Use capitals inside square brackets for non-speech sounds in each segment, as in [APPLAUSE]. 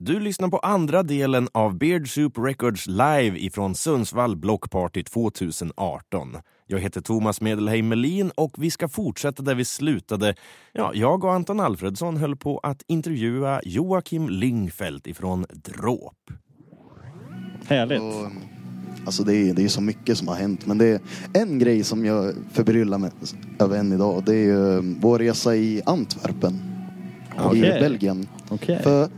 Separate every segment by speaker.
Speaker 1: Du lyssnar på andra delen av Beard Soup Records live ifrån Sundsvall Blockparty 2018. Jag heter Thomas Medelheim Melin och vi ska fortsätta där vi slutade. Ja, jag och Anton Alfredsson höll på att intervjua Joakim Lyngfelt ifrån Dråp.
Speaker 2: Härligt.
Speaker 3: Och, alltså det är, det är så mycket som har hänt. Men det är en grej som jag förbryllar mig över än idag. Det är ju vår resa i Antwerpen. I
Speaker 2: Okej.
Speaker 3: Belgien.
Speaker 2: Okej.
Speaker 3: För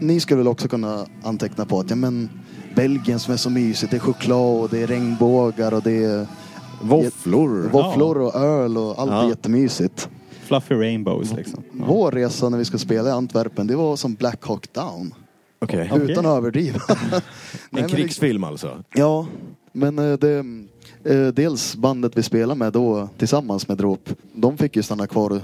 Speaker 3: ni skulle väl också kunna anteckna på att ja, men Belgien som är så mysigt. Det är choklad och det är regnbågar och det är
Speaker 1: Våfflor.
Speaker 3: våfflor och öl och allt är jättemysigt.
Speaker 2: Fluffy rainbows liksom. Ja.
Speaker 3: Vår resa när vi skulle spela i Antwerpen, det var som Black Hawk Down.
Speaker 1: Okej.
Speaker 2: Okej.
Speaker 3: Utan att överdriva. [LAUGHS] Nej,
Speaker 1: En
Speaker 3: men
Speaker 1: krigsfilm alltså?
Speaker 3: Ja, men eh, det, eh, dels bandet vi spelade med då tillsammans med Dråp, de fick ju stanna kvar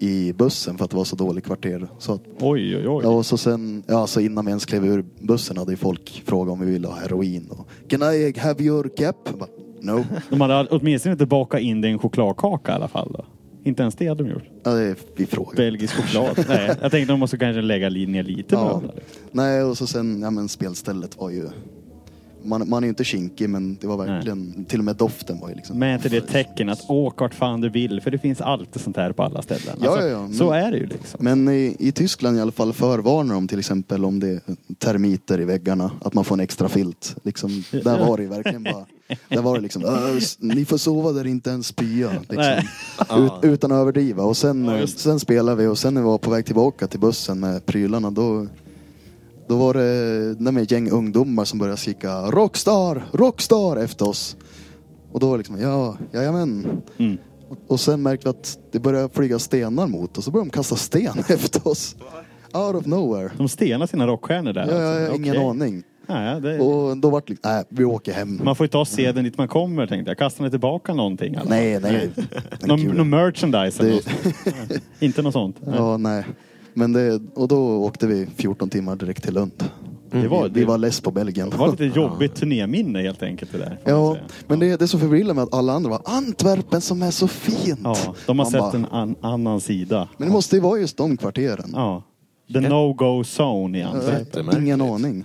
Speaker 3: i- bussen för att det var så dålig kvarter. Så att,
Speaker 2: Oj, oj, oj.
Speaker 3: ja, och så sen, ja, alltså innan vi ens klev ur bussen hade ju folk frågat om vi ville ha heroin. Och, Can I have your cap? Bara, No. [LAUGHS]
Speaker 2: De hade åtminstone inte bakat in det i en chokladkaka i alla fall då. Inte ens det hade de gjort.
Speaker 3: Ja, det är, vi frågar.
Speaker 2: Belgisk choklad. [LAUGHS] Nej, jag tänkte de måste kanske lägga ner lite
Speaker 3: Ja.
Speaker 2: möbler.
Speaker 3: Nej, och så sen, ja men spelstället var ju... Man, man är ju inte kinkig men det var verkligen, till och med doften var ju liksom...
Speaker 2: Men är inte det ett tecken att åk vart fan du vill? För det finns alltid sånt här på alla ställen. Alltså,
Speaker 3: Ja, ja, ja, men-
Speaker 2: Så är det ju liksom.
Speaker 3: Men i, i Tyskland i alla fall förvarnar de till exempel om det är termiter i väggarna, att man får en extra filt. Liksom, där var det ju verkligen bara, där var det liksom, "Äh, ni får sova där inte ens spya. Liksom, ut, utan att överdriva. Och sen,
Speaker 2: Ja,
Speaker 3: sen spelade vi och sen när vi var på väg tillbaka till bussen med prylarna då då var det nej, men gäng ungdomar som började skrika Rockstar, Rockstar efter oss. Och då var det liksom, ja, jajamän.
Speaker 2: Mm.
Speaker 3: Och sen märkte vi att det började flyga stenar mot oss. Så började de kasta sten [LAUGHS] efter oss. Out of nowhere.
Speaker 2: De stenar sina rockstjärnor där.
Speaker 3: Ja,
Speaker 2: alltså.
Speaker 3: har ingen
Speaker 2: Okej.
Speaker 3: aning.
Speaker 2: Nej, det...
Speaker 3: Och då vart det liksom, nej, vi åker hem.
Speaker 2: Man får ju ta seden dit man kommer tänkte jag. Kastar ni tillbaka någonting? Eller?
Speaker 3: Nej, nej.
Speaker 2: Någon, någon merchandise eller
Speaker 3: Det-
Speaker 2: något? Inte något sånt? Nej. [LAUGHS]
Speaker 3: Ja, nej. Men det, och då åkte vi 14 timmar direkt till Lund.
Speaker 2: Det var,
Speaker 3: Vi
Speaker 2: det
Speaker 3: var less på Belgien.
Speaker 2: det var lite jobbigt turnéminne helt enkelt det där.
Speaker 3: Ja, men det, det är så förbryllande med att alla andra var Antwerpen som är så fint.
Speaker 2: Ja, de har
Speaker 3: Man
Speaker 2: sett
Speaker 3: bara,
Speaker 2: en an, annan sida.
Speaker 3: Men det måste ju vara just de kvarteren.
Speaker 2: Ja. The no-go zone i Antwerpen.
Speaker 3: Ingen aning.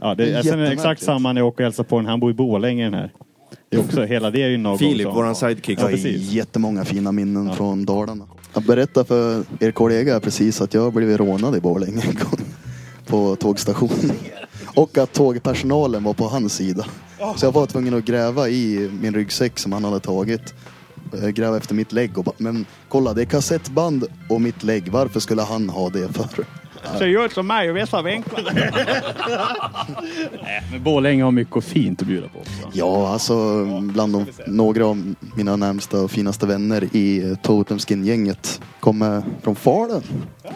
Speaker 2: Ja, det,
Speaker 3: Det är
Speaker 2: är exakt samma när jag åker och hälsar på en. Han bor i Borlänge den här. Det är också, hela det är ju no-go
Speaker 1: Filip, våran sidekick.
Speaker 2: Ja,
Speaker 3: Jag har
Speaker 2: precis.
Speaker 3: jättemånga fina minnen från Dalarna. Jag berättade för er kollega precis att jag har blivit rånad i Borlänge en gång. På tågstationen. Och att tågpersonalen var på hans sida. Så jag var tvungen att gräva i min ryggsäck som han hade tagit. Eh, gräva efter mitt lägg och bara, men kolla det är kassettband och mitt lägg. Varför skulle han ha det för?
Speaker 2: Ser ut som mig och vissa vinklar. [LAUGHS] Nej, men Borlänge har mycket fint att bjuda på också.
Speaker 3: Ja, alltså bland de, några av mina närmsta och finaste vänner i Totemskin-gänget kommer från Falun.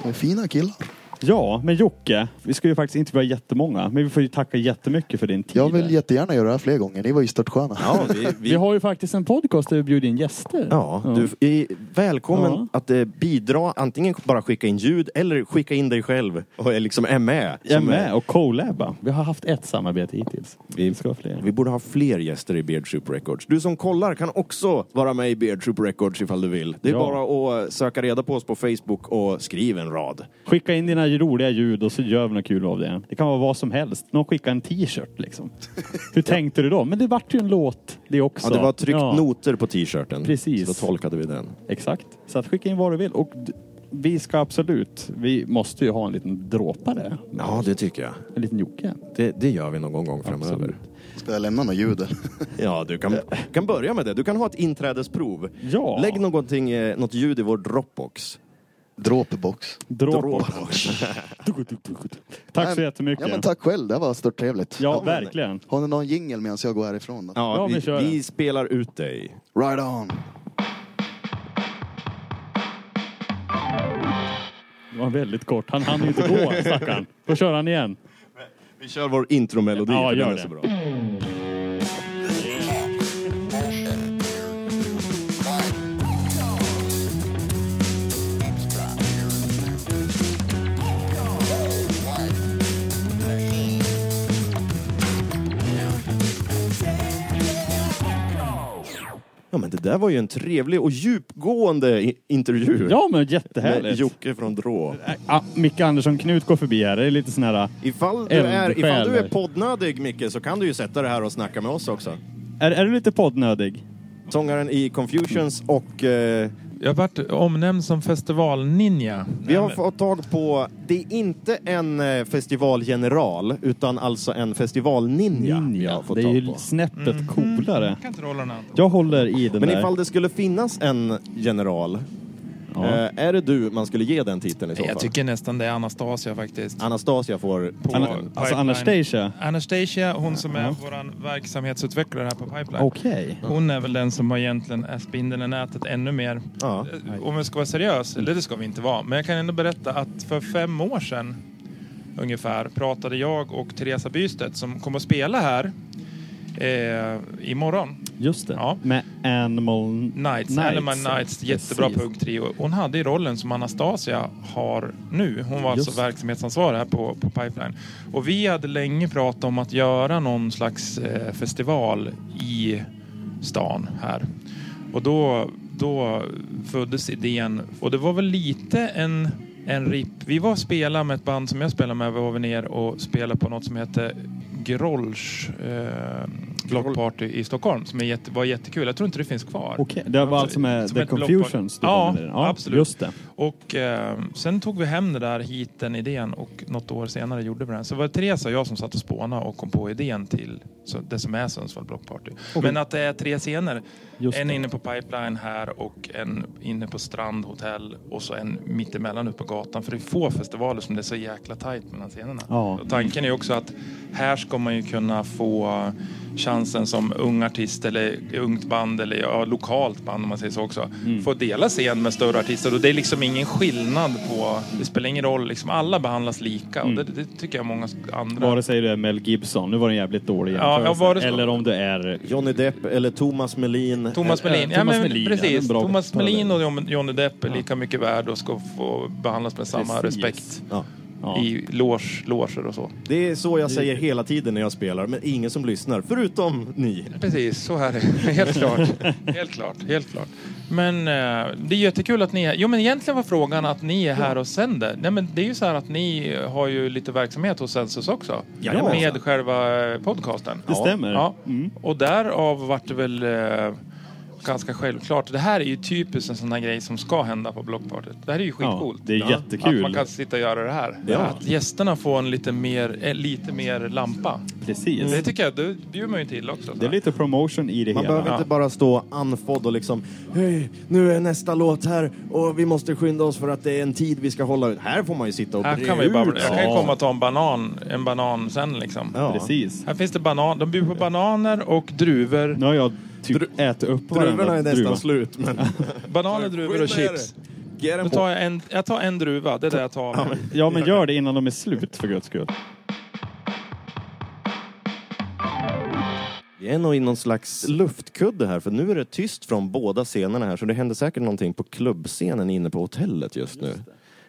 Speaker 3: De är fina killar.
Speaker 2: Ja, men Jocke, vi ska ju faktiskt intervjua jättemånga, men vi får ju tacka jättemycket för din tid.
Speaker 3: Jag vill jättegärna göra det här fler gånger. Ni var ju störtsköna.
Speaker 1: Ja, vi, [LAUGHS]
Speaker 2: Vi
Speaker 1: vi,
Speaker 2: har ju faktiskt en podcast där vi bjuder in gäster.
Speaker 1: ja, du är välkommen
Speaker 2: Ja.
Speaker 1: att eh, bidra. Antingen bara skicka in ljud eller skicka in dig själv och är liksom är med.
Speaker 2: Är med och collabba. Vi har haft ett samarbete hittills. Vi ska ha fler.
Speaker 1: Vi borde ha fler gäster i Beard Soup Records. Du som kollar kan också vara med i Beard Soup Records ifall du vill. Det är
Speaker 2: Ja.
Speaker 1: bara att söka reda på oss på Facebook och skriv en rad.
Speaker 2: Skicka in dina roliga ljud och så gör vi något kul av det. Det kan vara vad som helst. Någon skickar en t-shirt liksom. [LAUGHS] Hur tänkte du då? Men det vart ju en låt det också.
Speaker 1: Ja, det var tryckt
Speaker 2: Ja,
Speaker 1: noter på t-shirten.
Speaker 2: Precis.
Speaker 1: Så då tolkade vi den.
Speaker 2: Exakt. Så att skicka in vad du vill. Och d- vi ska absolut, vi måste ju ha en liten dråpare.
Speaker 1: Ja, det tycker jag.
Speaker 2: En liten Jocke.
Speaker 1: Det, det gör vi någon gång framöver.
Speaker 2: Absolut.
Speaker 3: Ska jag lämna något ljud eller? [LAUGHS]
Speaker 1: Ja, du kan, kan börja med det. Du kan ha ett inträdesprov.
Speaker 2: Ja.
Speaker 1: Lägg någonting, eh, något ljud i vår Dropbox.
Speaker 3: Dropbox.
Speaker 2: Dråpbox. [LAUGHS] Tack så jättemycket.
Speaker 3: Ja men tack själv, det var stort trevligt.
Speaker 2: Ja, verkligen.
Speaker 3: Har ni någon jingel medan jag går härifrån? Då?
Speaker 1: Ja,
Speaker 2: Ja, vi
Speaker 1: vi,
Speaker 2: kör
Speaker 1: vi
Speaker 2: det.
Speaker 1: spelar ut dig.
Speaker 3: Right on.
Speaker 2: Det var väldigt kort. Han hann inte gå, [LAUGHS] stackarn. Får köra han igen.
Speaker 1: Vi kör vår intromelodi,
Speaker 2: Ja,
Speaker 1: för
Speaker 2: gör
Speaker 1: den är
Speaker 2: det.
Speaker 1: så bra. Det här var ju en trevlig och djupgående intervju.
Speaker 2: Ja, men
Speaker 1: med
Speaker 2: jättehärligt.
Speaker 1: Jocke från Drå.
Speaker 2: Ja, Micke Andersson Knut går förbi här. Det är lite sån här...
Speaker 1: Ifall du, är, ifall du är poddnödig Micke så kan du ju sätta det här och snacka med oss också.
Speaker 2: Är, är du lite poddnödig?
Speaker 1: Sångaren i Confusions och eh,
Speaker 4: Jag har varit omnämnd som festivalninja.
Speaker 1: vi har fått tag på, det är inte en eh, festivalgeneral utan alltså en festivalninja. fått
Speaker 2: Det är
Speaker 1: tag
Speaker 2: ju
Speaker 1: på.
Speaker 2: snäppet coolare.
Speaker 4: Jag kan inte rolla den andra.
Speaker 2: Jag håller i den
Speaker 1: Men
Speaker 2: där.
Speaker 1: ifall det skulle finnas en general,
Speaker 2: Ja.
Speaker 1: eh, är det du man skulle ge den titeln i så fall?
Speaker 4: Jag tycker nästan det är Anastasia faktiskt.
Speaker 1: Anastasia får...
Speaker 4: På
Speaker 2: Ana-
Speaker 4: Pipeline.
Speaker 2: alltså Anastasia?
Speaker 4: Anastasia, hon som är
Speaker 2: Ja.
Speaker 4: vår verksamhetsutvecklare här på Pipeline.
Speaker 2: Okej.
Speaker 4: Hon är väl den som har egentligen är spindeln i nätet ännu mer.
Speaker 1: Ja.
Speaker 4: Eh, Om jag ska vara seriös, eller det ska vi inte vara, men jag kan ändå berätta att för fem år sedan ungefär pratade jag och Teresa Bystedt som kommer att spela här eh, imorgon.
Speaker 2: Just det.
Speaker 4: Ja.
Speaker 2: Med Animal
Speaker 4: Nights, Animal Nights, jättebra punktrio. Hon hade i rollen som Anastasia har nu. Hon var alltså
Speaker 2: Just.
Speaker 4: verksamhetsansvarig här på, på Pipeline. Och vi hade länge pratat om att göra någon slags eh, festival i stan här. Och då, då föddes idén. Och det var väl lite en, en rip. Vi var och spelade med ett band som jag spelade med. Vi var ner och spelade på något som heter Grolsch eh, blockparty i Stockholm. Som är jätte, var jättekul. Jag tror inte det finns kvar.
Speaker 2: Okej, det var alltså med
Speaker 4: Som
Speaker 2: The Confusions?
Speaker 4: Ja,
Speaker 2: var den.
Speaker 4: absolut.
Speaker 2: Just det.
Speaker 4: Och eh, sen tog vi hem det där hit, den idén och något år senare gjorde vi den. Så var det Therese och jag som satt och spånade och kom på idén till så det som är Sundsvall Block Party. Men att det är tre scener.
Speaker 2: Just
Speaker 4: en
Speaker 2: det.
Speaker 4: inne på Pipeline här och en inne på Strand Hotel och så en mittemellan uppe på gatan. För det är få festivaler som det är så jäkla tajt mellan scenerna.
Speaker 2: Ja.
Speaker 4: Och tanken är också att här ska man ju kunna få chansen som ung artist eller ungt band eller ja, lokalt band om man säger så också.
Speaker 2: Mm.
Speaker 4: Få dela scen med större artister och det är liksom ingen skillnad på, det spelar ingen roll, liksom alla behandlas lika och det, det tycker jag många andra.
Speaker 2: Mm. Vare sig du är Mel Gibson, nu var det en jävligt dålig
Speaker 4: Ja, ja,
Speaker 2: jämförelse.
Speaker 4: så?
Speaker 2: Eller om du är...
Speaker 1: Johnny Depp eller Thomas Melin.
Speaker 4: Thomas
Speaker 2: Eh,
Speaker 4: Melin, ja
Speaker 2: Thomas
Speaker 4: men
Speaker 2: Melin, ja,
Speaker 4: precis.
Speaker 2: bra
Speaker 4: Thomas. Melin och John- Johnny Depp är lika mycket värd och ska få behandlas med samma
Speaker 2: Precis.
Speaker 4: respekt
Speaker 1: Ja.
Speaker 2: Ja.
Speaker 4: i loge, loger och så.
Speaker 1: Det är så jag säger hela tiden när jag spelar, men ingen som lyssnar, förutom ni.
Speaker 4: Precis, så är det. Helt klart. Helt klart, helt klart. Men eh, det är jättekul att ni är Jo men egentligen var frågan att ni är här och sänder. Nej men det är ju så här att ni har ju lite verksamhet hos Sensus också.
Speaker 1: Jajamensan.
Speaker 4: Med själva eh, podcasten.
Speaker 2: Det stämmer.
Speaker 4: Ja.
Speaker 2: Mm.
Speaker 4: Och därav vart det väl eh, ganska självklart. Det här är ju typiskt en sån här grej som ska hända på Blockpartyt. Det här är ju
Speaker 2: Ja,
Speaker 4: skitcoolt.
Speaker 2: det är
Speaker 4: Att
Speaker 2: jättekul.
Speaker 4: man kan sitta och göra det här.
Speaker 1: Ja.
Speaker 4: Att gästerna får en lite mer, eh, lite mer lampa.
Speaker 2: Precis.
Speaker 4: Det tycker jag, det bjuder man ju till också.
Speaker 2: Det är lite promotion i det
Speaker 1: Man
Speaker 2: hela.
Speaker 1: behöver inte bara stå andfådd och liksom Hej, nu är nästa låt här och vi måste skynda oss för att det är en tid vi ska hålla ut. Här får man ju sitta och
Speaker 4: Här kan vi bara,
Speaker 1: ut
Speaker 4: jag kan ju
Speaker 2: Ja.
Speaker 4: komma och ta en banan, en banan sen liksom.
Speaker 1: Ja.
Speaker 2: Precis.
Speaker 4: Här finns det banan, de bjuder på bananer och druvor.
Speaker 2: Har jag typ ätit upp
Speaker 1: Druvorna är nästan
Speaker 2: druva.
Speaker 1: slut, men [LAUGHS]
Speaker 4: Bananer, druvor och chips.
Speaker 1: get em
Speaker 4: tar jag en, jag tar en druva, det är det jag tar.
Speaker 2: Ja, men gör det innan de är slut för guds skull.
Speaker 1: Vi är nog i någon slags luftkudde här, för nu är det tyst från båda scenerna här, så det händer säkert någonting på klubbscenen inne på hotellet just nu.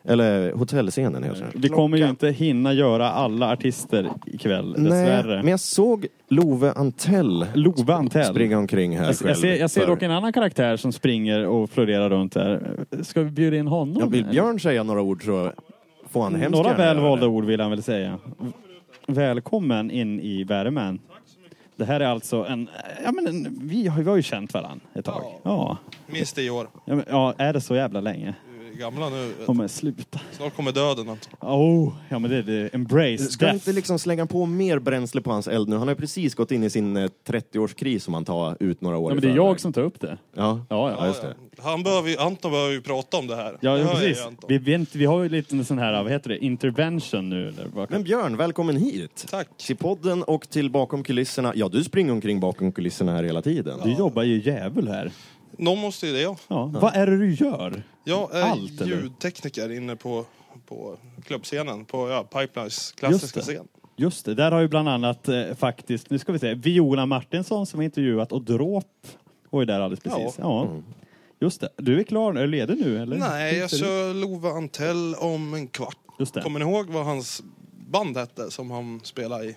Speaker 1: Eller hotellscenen heter det.
Speaker 2: Vi kommer ju inte hinna göra alla artister ikväll,
Speaker 1: Nej,
Speaker 2: dessvärre.
Speaker 1: men jag såg Love Antell
Speaker 2: Love Antell.
Speaker 1: springa omkring här
Speaker 2: Jag,
Speaker 1: själv.
Speaker 2: jag ser, jag ser
Speaker 1: för-
Speaker 2: dock en annan karaktär som springer och florerar runt där. Ska vi bjuda in honom?
Speaker 1: Ja, vill
Speaker 2: eller?
Speaker 1: Björn säga några ord så får han hemskt
Speaker 2: Några
Speaker 1: gärna
Speaker 2: väl
Speaker 1: göra
Speaker 2: valda
Speaker 1: det.
Speaker 2: ord vill han väl säga. Välkommen in i värmen. Det här är alltså en... Ja, men en vi, har, vi har ju känt varandra ett tag. Ja.
Speaker 5: Minst tio år.
Speaker 2: Ja, men, ja, är det så jävla länge?
Speaker 5: Är Gamla nu.
Speaker 2: Ja, men sluta.
Speaker 5: Snart kommer döden. Alltså.
Speaker 2: Oh, ja men det är det. Embrace
Speaker 1: Ska vi
Speaker 2: death.
Speaker 1: inte liksom slänga på mer bränsle på hans eld nu? Han har ju precis gått in i sin eh, 30-årskris som han tar ut några år
Speaker 2: Ja, men det är jag som tar upp det.
Speaker 1: Ja,
Speaker 2: Ja, ja.
Speaker 1: just det.
Speaker 5: Han behöver ju, Anton behöver ju prata om det här.
Speaker 2: Ja,
Speaker 5: Det
Speaker 2: ja
Speaker 5: hör jag ju,
Speaker 2: precis.
Speaker 5: Anton.
Speaker 2: Vi, vi har ju lite en sån här, vad heter det, intervention nu eller? vad-
Speaker 1: Men Björn, välkommen hit!
Speaker 5: Tack.
Speaker 1: Till podden och till bakom kulisserna. Ja, du springer omkring bakom kulisserna här hela tiden.
Speaker 2: Du jobbar ju djävul här.
Speaker 5: Någon måste ju det, ja.
Speaker 2: Ja. Vad är det du gör?
Speaker 5: Jag är
Speaker 2: Allt, eller?
Speaker 5: ljudtekniker inne på, på klubbscenen. På ja, Pipelines klassiska
Speaker 2: Just det.
Speaker 5: scen.
Speaker 2: Just det, där har ju bland annat eh, faktiskt, nu ska vi se, Viola Martinsson som vi intervjuat och Dråp var ju där alldeles precis. Ja. Just det. Du är klar, är du ledig nu eller?
Speaker 5: Nej, jag kör Love Antell om en kvart.
Speaker 2: Just det.
Speaker 5: Kommer ni ihåg vad hans band hette som han spelade i?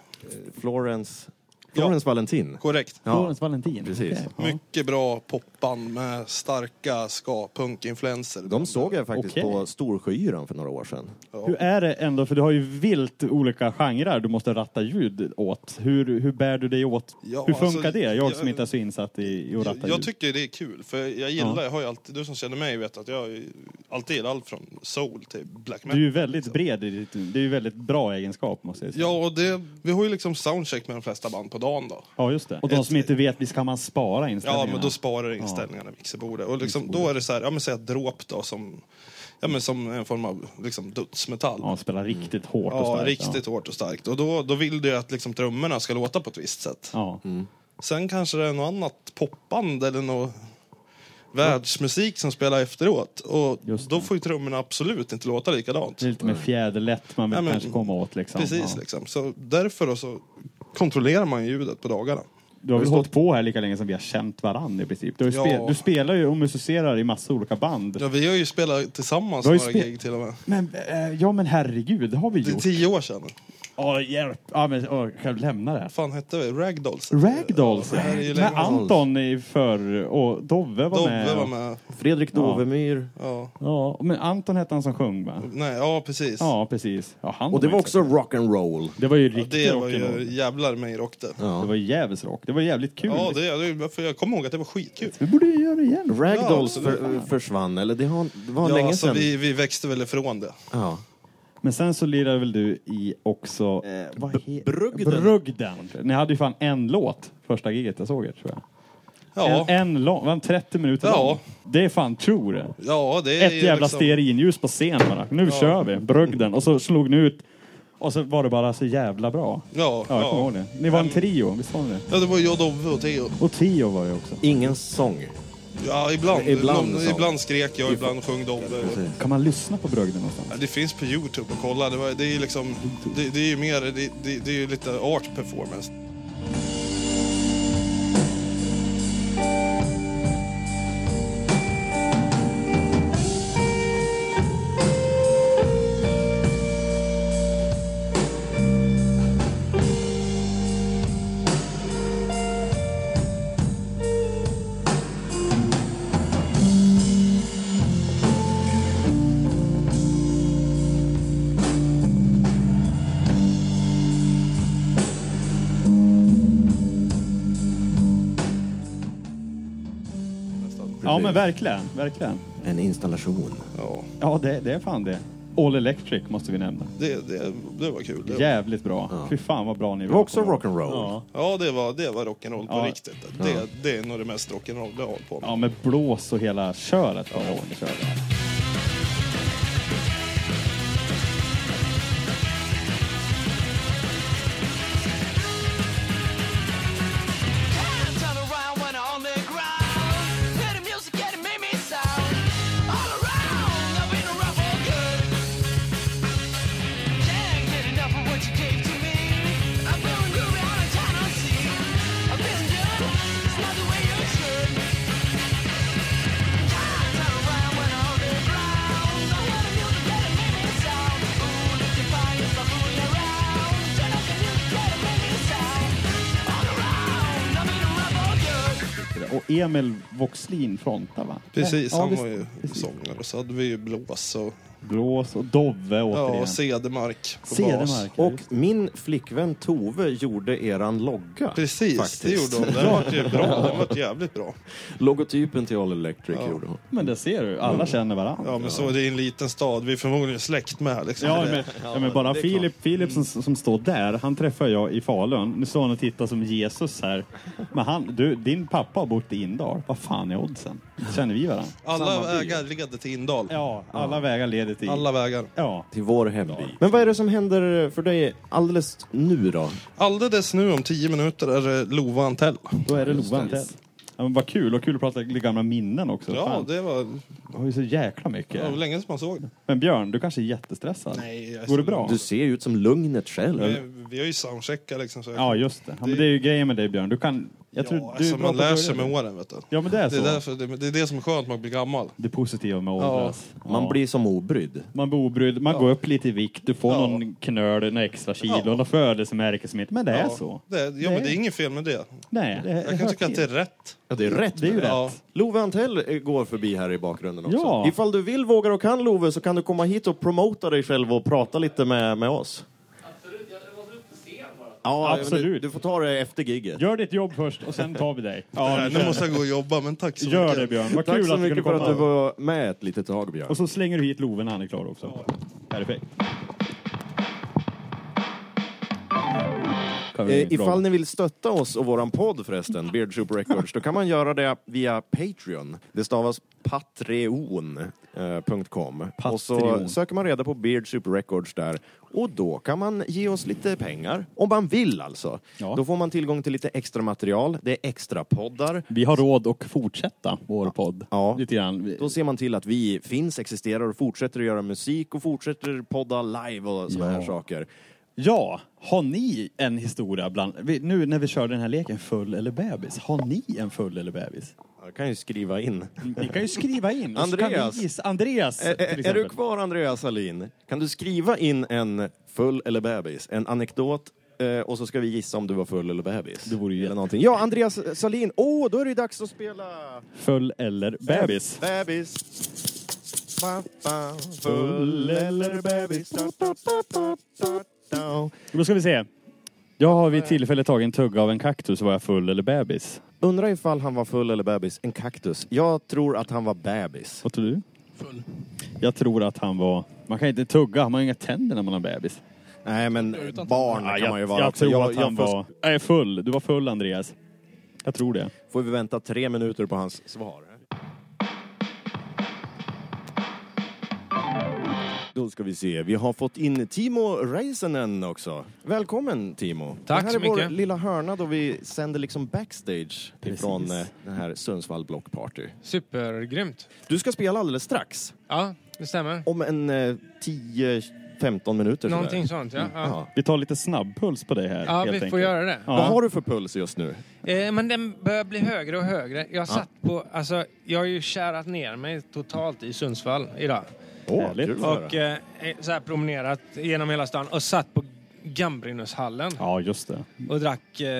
Speaker 1: Florence... Florence Valentin.
Speaker 5: Korrekt.
Speaker 1: Ja.
Speaker 2: Florence Valentin.
Speaker 1: precis.
Speaker 2: Okej, ja.
Speaker 5: Mycket bra popband med starka ska-punkinfluenser.
Speaker 1: De såg jag faktiskt
Speaker 2: Okej.
Speaker 1: på Storsjöyran för några år sedan.
Speaker 2: Hur är det ändå, för du har ju vilt olika genrer du måste ratta ljud åt. Hur, hur bär du dig åt?
Speaker 5: Ja,
Speaker 2: hur funkar
Speaker 5: alltså,
Speaker 2: det? Jag
Speaker 5: jag-
Speaker 2: som inte är så insatt i, i att ratta
Speaker 5: Jag, jag tycker det är kul, för jag gillar,
Speaker 2: Ja.
Speaker 5: jag har ju alltid, du som känner mig vet att jag har ju alltid gillat allt från soul till black
Speaker 2: Du
Speaker 5: metal.
Speaker 2: är ju väldigt bred i ditt, det är ju väldigt bra egenskap måste jag säga.
Speaker 5: Ja, och det, vi har ju liksom soundcheck med de flesta band på dagen då.
Speaker 2: Ja, just det. Och de
Speaker 5: Ett-
Speaker 2: som inte vet, visst kan man spara
Speaker 5: Ja,
Speaker 2: inställningarna?
Speaker 5: men då sparar du inställningarna i mixerbordet. Och liksom, då är det så här, ja men säg att dråp då som, ja men som en form av liksom dödsmetall.
Speaker 2: Ja, spela riktigt hårt och
Speaker 5: Ja,
Speaker 2: starkt.
Speaker 5: riktigt hårt och starkt. Och då, då vill du ju att liksom trummorna ska låta på ett visst sätt.
Speaker 2: Ja.
Speaker 5: Sen kanske det är något annat popband eller något världsmusik som spelar efteråt. Och
Speaker 2: Just
Speaker 5: då
Speaker 2: det.
Speaker 5: får ju trummorna absolut inte låta likadant.
Speaker 2: Det är lite mer fjäderlätt man vill
Speaker 5: Ja, men-
Speaker 2: kanske komma åt liksom.
Speaker 5: Precis,
Speaker 2: ja.
Speaker 5: liksom. Så därför då så kontrollerar man ju ljudet på dagarna.
Speaker 2: Du har väl hållit på här lika länge som vi har känt varandra i princip. Du,
Speaker 5: Ja.
Speaker 2: spel, du spelar ju och musicerar i massa olika band.
Speaker 5: Ja, vi har ju spelat tillsammans
Speaker 2: Du har ju
Speaker 5: några
Speaker 2: spe-
Speaker 5: gig till och med.
Speaker 2: Men, eh, ja men herregud, det har vi
Speaker 5: Det är
Speaker 2: gjort.
Speaker 5: tio år sedan.
Speaker 2: Ja, hjälp. Ja, men åh, kan jag lämna det? här?
Speaker 5: Fan hette vi? Ragdolls?
Speaker 2: Ragdolls,
Speaker 5: Ja, det här är ju
Speaker 2: med
Speaker 5: länge sedan.
Speaker 2: Anton i förr och Dove var med.
Speaker 5: Dove var
Speaker 2: och-
Speaker 5: med.
Speaker 1: Fredrik Dovemyr.
Speaker 5: Ja.
Speaker 2: Ja, men Anton hette han som sjöng va?
Speaker 5: Nej, ja precis.
Speaker 2: Ja, precis. Ja, han
Speaker 1: Och det
Speaker 2: med
Speaker 1: var också rock and roll.
Speaker 2: Det var ju
Speaker 5: Ja,
Speaker 2: riktigt
Speaker 5: det var
Speaker 2: rock'n'roll.
Speaker 5: ju jävlar mig rock det.
Speaker 2: Det
Speaker 1: Ja.
Speaker 2: var ju jävligt rock. Det var jävligt kul.
Speaker 5: Ja, det, det, för jag kommer ihåg att det var skitkul.
Speaker 2: Vi borde ju göra det igen.
Speaker 1: Ragdolls
Speaker 5: Ja,
Speaker 1: för, försvann, eller det, har, det var
Speaker 5: Ja,
Speaker 1: länge
Speaker 5: alltså,
Speaker 1: sedan.
Speaker 5: vi, vi växte väl ifrån det.
Speaker 1: Ja.
Speaker 2: Men sen så lirade väl du i också... Eh, vad he-
Speaker 1: Brugden.
Speaker 2: Brugden. Ni hade ju fan en låt första giget jag såg er tror jag.
Speaker 5: Ja,
Speaker 2: En, en lång, var den 30 minuter
Speaker 5: Ja.
Speaker 2: lång? Det är fan true det.
Speaker 5: ja det är
Speaker 2: Ett jävla
Speaker 5: liksom,
Speaker 2: stearinljus på scen bara. Nu
Speaker 5: Ja.
Speaker 2: kör vi. Brugden. Och så slog ni ut. Och så var det bara så jävla bra.
Speaker 5: Ja,
Speaker 2: Ja, jag kommer ihåg
Speaker 5: ja.
Speaker 2: det. Ni var en trio, visst var ni det?
Speaker 5: ja, det var jag, Dove och Theo.
Speaker 2: Och Tio var ju också.
Speaker 1: Ingen sång.
Speaker 5: Ja, ibland.
Speaker 1: Ibland så.
Speaker 5: ibland skrek jag, ibland sjöng Dove.
Speaker 2: Kan man lyssna på Brugden någonstans?
Speaker 5: Ja, det finns på Youtube och kolla. Det, var, det är ju liksom, det, det är ju mer, det, det, det är ju lite art performance.
Speaker 2: Men verkligen, verkligen.
Speaker 1: En installation.
Speaker 5: Ja,
Speaker 2: Ja det, det är fan det. All Electric måste vi nämna.
Speaker 5: det, det, det var kul. Det var,
Speaker 2: Jävligt bra.
Speaker 1: Ja.
Speaker 2: Fy fan vad bra ni
Speaker 1: Det var också rock'n'roll.
Speaker 2: Ja.
Speaker 5: ja, det var, det var rock'n'roll på
Speaker 2: Ja.
Speaker 5: riktigt. Det, det är nog det mest rock'n'roll jag har hållit på med.
Speaker 2: ja, med blås och hela köret. Ja. Emil Voxlin frontar va?
Speaker 5: Precis,
Speaker 2: Ja,
Speaker 5: han
Speaker 2: visst.
Speaker 5: var ju
Speaker 2: Precis.
Speaker 5: sångare. Och så hade vi ju blås och,
Speaker 2: Blås och Dove
Speaker 5: ja,
Speaker 2: återigen.
Speaker 5: och Cedermark på bas.
Speaker 2: Cedermark. ja,
Speaker 1: Och
Speaker 2: just.
Speaker 1: min flickvän Tove gjorde eran logga.
Speaker 5: Precis,
Speaker 1: faktiskt.
Speaker 5: det gjorde hon. Den var ju bra. Den var jävligt bra. [LAUGHS]
Speaker 1: Logotypen till All Electric
Speaker 5: Ja.
Speaker 1: gjorde hon.
Speaker 2: Men det ser du, alla känner varandra.
Speaker 5: Ja, men så är det i en liten stad. Vi är förmodligen släkt med. Liksom.
Speaker 2: Ja, men, ja, men bara
Speaker 1: det är
Speaker 2: Filip, Filip som, som står där, han träffade jag i Falun. Nu står han och tittar som Jesus här. Men han, du, din pappa har bott i Indal. Vad fan är oddsen? Känner vi varandra?
Speaker 5: Alla vägar leder till Indal.
Speaker 2: Ja, alla vägar leder till...
Speaker 5: Alla vägar.
Speaker 2: Ja.
Speaker 1: Till vår hemby. Men vad är det som händer för dig alldeles nu då?
Speaker 5: Alldeles nu om tio minuter är det Lova Antell.
Speaker 2: Då är det Lovan till. Ja, men vad kul, och kul att prata lite gamla minnen också.
Speaker 5: Ja,
Speaker 2: Fan,
Speaker 5: det var,
Speaker 2: det var ju så jäkla mycket.
Speaker 5: det var länge sedan man såg det.
Speaker 2: Men Björn, du kanske är jättestressad?
Speaker 5: Nej, jag
Speaker 2: Går det bra?
Speaker 1: Du ser ju ut som lugnet själv.
Speaker 5: Vi, vi har ju soundcheckat liksom. Så jag-
Speaker 2: Ja, just det. Ja, men det är ju grejen med dig Björn. Du kan Jag tror
Speaker 5: Ja,
Speaker 2: du är
Speaker 5: alltså, man lär sig med åren vet du.
Speaker 2: Ja, men det är
Speaker 5: Det
Speaker 2: så.
Speaker 5: är, därför, det, det är det som är skönt med att bli gammal.
Speaker 2: Det positiva med åldras.
Speaker 1: Man
Speaker 2: Ja.
Speaker 1: blir som obrydd.
Speaker 2: Man blir obrydd, man
Speaker 5: Ja.
Speaker 2: går upp lite i vikt, du får
Speaker 5: Ja.
Speaker 2: någon knöl, några extra kilo,
Speaker 5: Ja.
Speaker 2: något födelsemärke som inte... Men det är
Speaker 5: Ja,
Speaker 2: så.
Speaker 5: Det, ja,
Speaker 2: Det-
Speaker 5: men det är inget fel med det.
Speaker 2: Nej, det,
Speaker 5: Jag kan tycka att det är rätt.
Speaker 1: Ja, det är rätt.
Speaker 2: Det är ju rätt.
Speaker 5: Ja.
Speaker 1: Love Antell går förbi här i bakgrunden också.
Speaker 2: Ja.
Speaker 1: Ifall du vill, vågar och kan Love så kan du komma hit och promota dig själv och prata lite med, med oss. Ja,
Speaker 2: Absolut.
Speaker 1: Du, du får ta det efter gigget.
Speaker 2: Gör ditt jobb först och sen tar vi dig. [LAUGHS] Ja,
Speaker 5: nu måste jag gå och jobba, men tack så
Speaker 2: Gör
Speaker 5: mycket.
Speaker 2: det Björn, vad
Speaker 1: Tack
Speaker 2: kul
Speaker 1: så
Speaker 2: att du
Speaker 1: mycket för att du var med ett litet tag, Björn.
Speaker 2: Och så slänger du hit Love när han är klar också. Perfekt.
Speaker 1: Eh, ifall ni vill stötta oss och våran podd förresten, Beard Soup Records, då kan man göra det via Patreon. Det stavas patreon.com. Och så söker man reda på Beard Soup Records där. Och då kan man ge oss lite pengar, om man vill alltså.
Speaker 2: Ja.
Speaker 1: Då får man tillgång till lite extra material, det är extra poddar.
Speaker 2: Vi har råd att fortsätta vår podd.
Speaker 1: Ja.
Speaker 2: Lite grann.
Speaker 1: Då ser man till att vi finns, existerar och fortsätter att göra musik och fortsätter podda live och sådana
Speaker 2: Ja.
Speaker 1: här saker.
Speaker 2: Ja, har ni en historia bland... Nu när vi kör den här leken, full eller bebis. Har ni en full eller bebis?
Speaker 1: Jag kan ju skriva in.
Speaker 2: Ni kan ju skriva in.
Speaker 1: Andreas.
Speaker 2: Andreas,
Speaker 1: Är, är, du kvar Andreas Hallin? Kan du skriva in en full eller bebis? En anekdot eh, och så ska vi gissa om du var full eller bebis.
Speaker 2: Det vore ju
Speaker 1: eller någonting. Ja, Andreas Salin. Åh, då är det dags att spela...
Speaker 2: Full eller bebis?
Speaker 1: Bebis. Full eller bebis.
Speaker 2: Då ska vi se. Jag har vid tillfälle tagit en tugga av en kaktus. Var jag full eller bebis?
Speaker 1: Undrar ifall han var full eller bebis. En kaktus. Jag tror att han var bebis.
Speaker 2: Vad tror du? Full. Jag tror att han var... Man kan inte tugga, man har inga tänder när man har bebis.
Speaker 1: Nej, men barn kan
Speaker 2: jag,
Speaker 1: man ju vara
Speaker 2: jag
Speaker 1: också.
Speaker 2: tror att han var... Nej, full. Du var full, Andreas. Jag tror det.
Speaker 1: Får vi vänta tre minuter på hans svar. Då ska vi se. Vi har fått in Timo Räisänen också. Välkommen Timo.
Speaker 6: Tack
Speaker 1: det här
Speaker 6: så
Speaker 1: är vår
Speaker 6: mycket.
Speaker 1: lilla hörna då vi sänder liksom backstage
Speaker 2: Precis.
Speaker 1: ifrån eh, den här Sundsvall Block Party.
Speaker 6: Supergrymt.
Speaker 1: Du ska spela alldeles strax.
Speaker 6: Ja, det stämmer.
Speaker 1: Om en eh, 10-15 minuter. sådär.
Speaker 6: Någonting sånt, ja. ja.
Speaker 1: Ja.
Speaker 2: Vi tar lite snabbpuls på det här.
Speaker 6: Ja,
Speaker 2: helt
Speaker 6: vi får
Speaker 2: enkelt.
Speaker 6: göra det.
Speaker 2: Ja.
Speaker 1: Vad har du för puls just nu?
Speaker 6: Eh, men den börjar bli högre och högre. Jag satt på, alltså, jag har ju kärat ner mig totalt i Sundsvall idag.
Speaker 1: Åh,
Speaker 2: Härligt.
Speaker 1: kul att höra.
Speaker 6: Och eh, så här promenerat genom hela stan och satt på Gambrinushallen
Speaker 2: Ja, just det.
Speaker 6: och drack eh,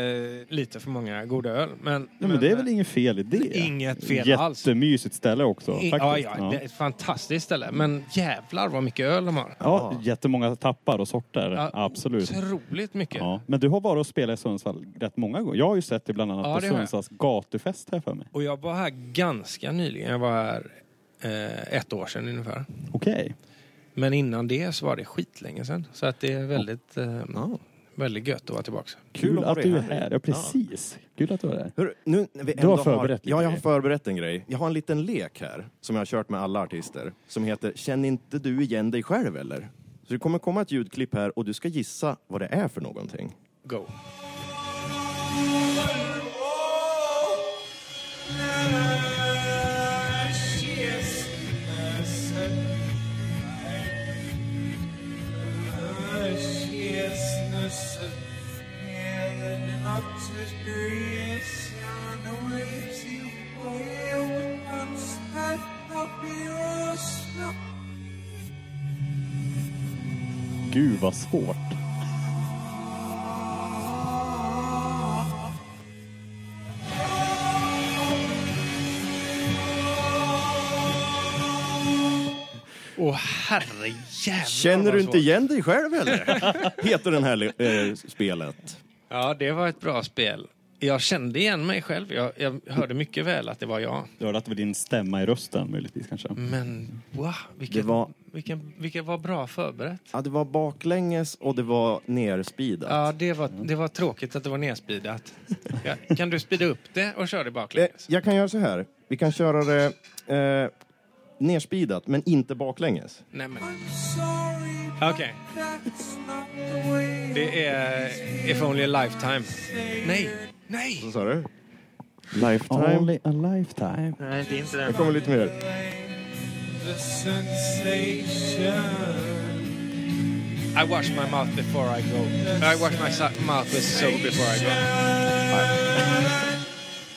Speaker 6: lite för många goda öl. Men,
Speaker 2: Ja, men det är väl inget fel i det?
Speaker 6: Inget fel alls.
Speaker 2: Jättemysigt ställe också.
Speaker 6: I,
Speaker 2: faktiskt.
Speaker 6: ja, ja, det är ett fantastiskt ställe. Men jävlar vad mycket öl de har.
Speaker 2: Ja, jättemånga tappar och sorter.
Speaker 6: Ja,
Speaker 2: Absolut.
Speaker 6: Otroligt mycket.
Speaker 2: Ja. Men du har varit och spelat i Sundsvall rätt många gånger. Jag har ju sett dig bland annat
Speaker 6: Ja,
Speaker 2: på
Speaker 6: det har jag.
Speaker 2: Sundsvalls gatufest här för mig.
Speaker 6: Och jag var här ganska nyligen. Jag var här eh, ett år sedan ungefär.
Speaker 2: Okej.
Speaker 6: Men innan det så var det skitlänge sedan. Så att det är väldigt, eh,
Speaker 1: Ja.
Speaker 6: väldigt gött att vara tillbaka.
Speaker 2: Kul,
Speaker 1: att ha
Speaker 2: att du är
Speaker 1: här.
Speaker 2: Ja, precis. Kul att du är här.
Speaker 1: Hör, nu,
Speaker 2: Du har förberett lite
Speaker 1: Ja, jag har förberett en grej. Jag har en liten lek här som jag har kört med alla artister som heter Känner inte du igen dig själv eller? Så det kommer komma ett ljudklipp här och du ska gissa vad det är för någonting.
Speaker 6: Go!
Speaker 2: Gud vad svårt.
Speaker 6: Åh herrejävlar
Speaker 1: Känner du inte igen dig själv eller? [LAUGHS] Heter den här eh, spelet.
Speaker 6: Ja, det var ett bra spel. Jag kände igen mig själv. Jag, jag hörde mycket väl att det var jag.
Speaker 2: Du hörde att det var din stämma i rösten möjligtvis kanske.
Speaker 6: Men wow, vilken,
Speaker 1: Det var-
Speaker 6: vilken, vilken var bra förberett.
Speaker 1: Ja, det var baklänges och det var nerspeedat.
Speaker 6: Ja, det var, det var tråkigt att det var nedspeedat. Ja, kan du speeda upp det och köra det
Speaker 1: Eh,
Speaker 6: baklänges?
Speaker 1: Jag kan göra så här. Vi kan köra det eh, nerspeedat men inte baklänges.
Speaker 6: Nej men... Okej. Det är If Only a Lifetime. Nej! Nej!
Speaker 1: Vad sa du? Lifetime.
Speaker 2: Only a lifetime.
Speaker 6: Nej, det är inte
Speaker 1: Det
Speaker 6: den.
Speaker 1: kommer lite mer.
Speaker 6: I wash my mouth before I go. I wash my so- mouth with soap before I go.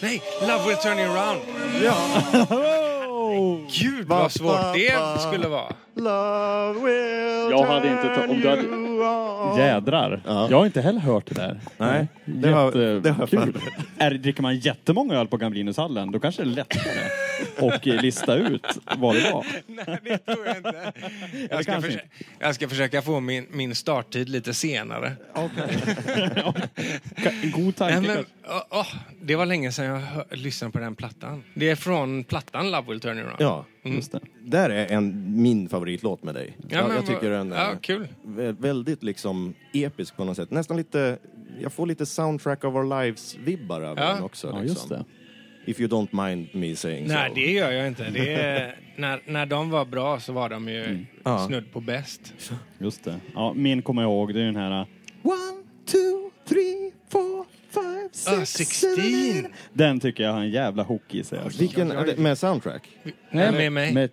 Speaker 6: Nej, Love will turn you around.
Speaker 2: Oh!
Speaker 6: Gud vad svårt det skulle vara.
Speaker 3: Love will
Speaker 2: Jag hade inte ta- om du hade- Jädrar.
Speaker 1: Ja.
Speaker 2: Jag har inte heller hört det där.
Speaker 1: Nej, det har- det har jag
Speaker 2: Jättekul. Är, dricker man jättemånga öl på Gambrinushallen, då kanske det är lättare eh, lista ut vad det var.
Speaker 6: Nej, det tror jag inte. Jag ska, försöka, jag ska försöka få min, min starttid lite senare. [LAUGHS]
Speaker 2: Ka- God
Speaker 6: Nej,
Speaker 2: tanke.
Speaker 6: men, åh, åh, det var länge sedan jag hör, lyssnade på den plattan. Det är från plattan Love will turn you around.
Speaker 1: Ja,
Speaker 2: Just det.
Speaker 1: där är en, min favoritlåt med dig.
Speaker 6: Ja,
Speaker 1: jag,
Speaker 6: men
Speaker 1: jag tycker den är
Speaker 6: Ja, kul.
Speaker 1: vä- väldigt liksom episk på något sätt. Nästan lite, jag får lite soundtrack of our lives-vibbar över
Speaker 6: Ja.
Speaker 1: den också.
Speaker 2: Ja,
Speaker 1: liksom.
Speaker 2: just det.
Speaker 1: If you don't mind me saying
Speaker 6: Nej,
Speaker 1: so.
Speaker 6: det gör jag inte. Det är, [LAUGHS] när, när de var bra så var de ju
Speaker 1: Ja.
Speaker 6: snudd på bäst.
Speaker 2: Just det. Ja, min kommer jag ihåg, det är den här... uh, One, two, three, four, five, six,
Speaker 6: Ah, 16!
Speaker 2: Den tycker jag har en jävla hook i sig. Alltså.
Speaker 1: Vilken, med soundtrack?
Speaker 6: Nej, med mig.
Speaker 2: Med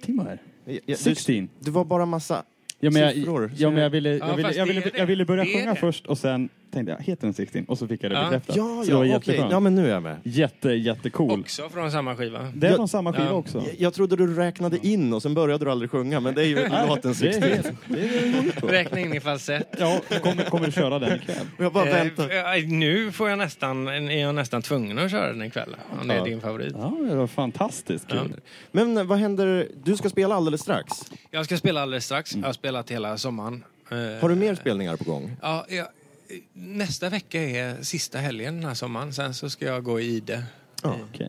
Speaker 2: Timo här.
Speaker 1: Ja, ja,
Speaker 2: 16.
Speaker 1: Du, det var bara massa
Speaker 2: Ja, men jag,
Speaker 1: siffror.
Speaker 2: ja, men jag ville,
Speaker 6: Ja,
Speaker 2: jag ville, jag ville, jag ville börja sjunga
Speaker 6: det.
Speaker 2: först och sen tänkte jag, heter den 16? Och så fick jag det
Speaker 6: Ja.
Speaker 2: bekräftat.
Speaker 1: Ja,
Speaker 2: så det var
Speaker 1: ja, okej.
Speaker 2: jätteskönt.
Speaker 1: Ja, men nu är jag med.
Speaker 2: Jätte, jättecool.
Speaker 6: Också från samma skiva.
Speaker 2: Det är
Speaker 1: Jag-
Speaker 2: från samma skiva
Speaker 6: Ja.
Speaker 2: också.
Speaker 1: Jag, jag trodde du räknade in och sen började du aldrig sjunga, men det är ju [LAUGHS] låten
Speaker 2: Det är
Speaker 1: 16.
Speaker 2: helt- det är
Speaker 6: Räkna in i falsett.
Speaker 2: Ja, kommer, kommer du köra den ikväll?
Speaker 1: Och jag bara
Speaker 6: Eh,
Speaker 1: väntar.
Speaker 6: eh, nu får jag nästan, är jag nästan tvungen att köra den ikväll. Om det är
Speaker 1: Ja.
Speaker 6: din favorit.
Speaker 2: Ja, det var fantastiskt
Speaker 6: Ja.
Speaker 2: kul.
Speaker 1: Men vad händer? Du ska spela alldeles strax.
Speaker 6: Jag ska spela alldeles strax. Jag har spelat hela sommaren. Eh,
Speaker 1: Har du mer spelningar på gång?
Speaker 6: Ja, jag, nästa vecka är sista helgen den här sommaren. Sen så ska jag gå i ide
Speaker 2: Okay.